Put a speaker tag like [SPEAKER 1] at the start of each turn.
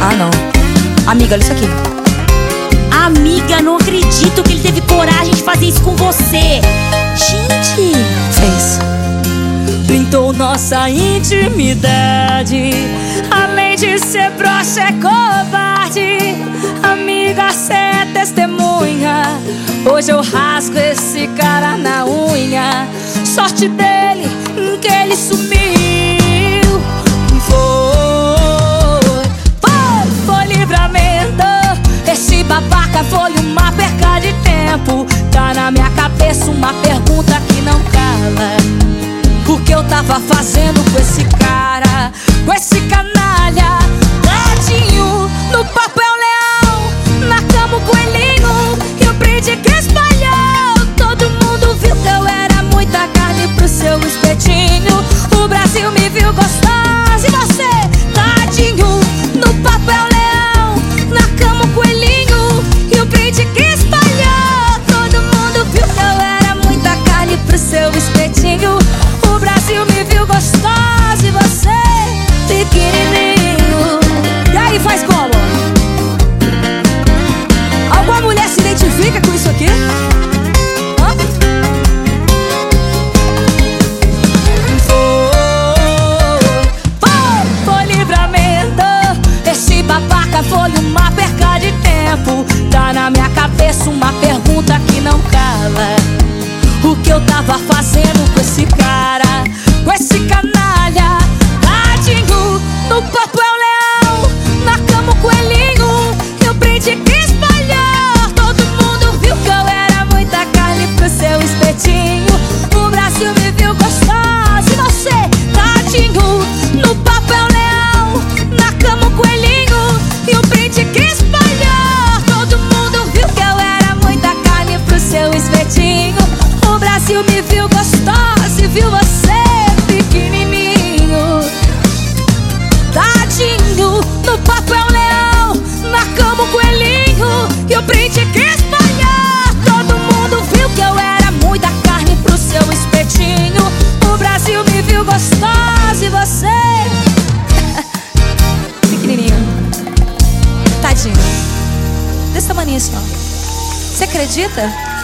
[SPEAKER 1] Ah, não. Amiga, olha isso aqui.
[SPEAKER 2] Amiga, não acredito que ele teve coragem de fazer isso com você. Gente,
[SPEAKER 1] Fez.
[SPEAKER 3] Pintou nossa intimidade Além de ser broxa é covarde Amiga, cê é testemunha Hoje eu rasgo esse cara na unha Sorte dele que ele sumiu. Foi, foi, foi livramento. Esse babaca foi uma perca de tempo. Tá na minha cabeça uma pergunta que não cala. O que eu tava fazendo com esse cara, com esse canalha, Brasil me cabeça uma pergunta que não cala. O que eu tava fazendo com esse Brasil me viu gostosa e viu você pequenininho. Tadinho, no papel leão, na cama o coelhinho e o brinde que espalhar. Todo mundo viu que eu era muita carne pro seu espetinho. O Brasil me viu gostosa e você pequenininho.
[SPEAKER 1] Tadinho. Desse tamanho assim, ó. Você acredita?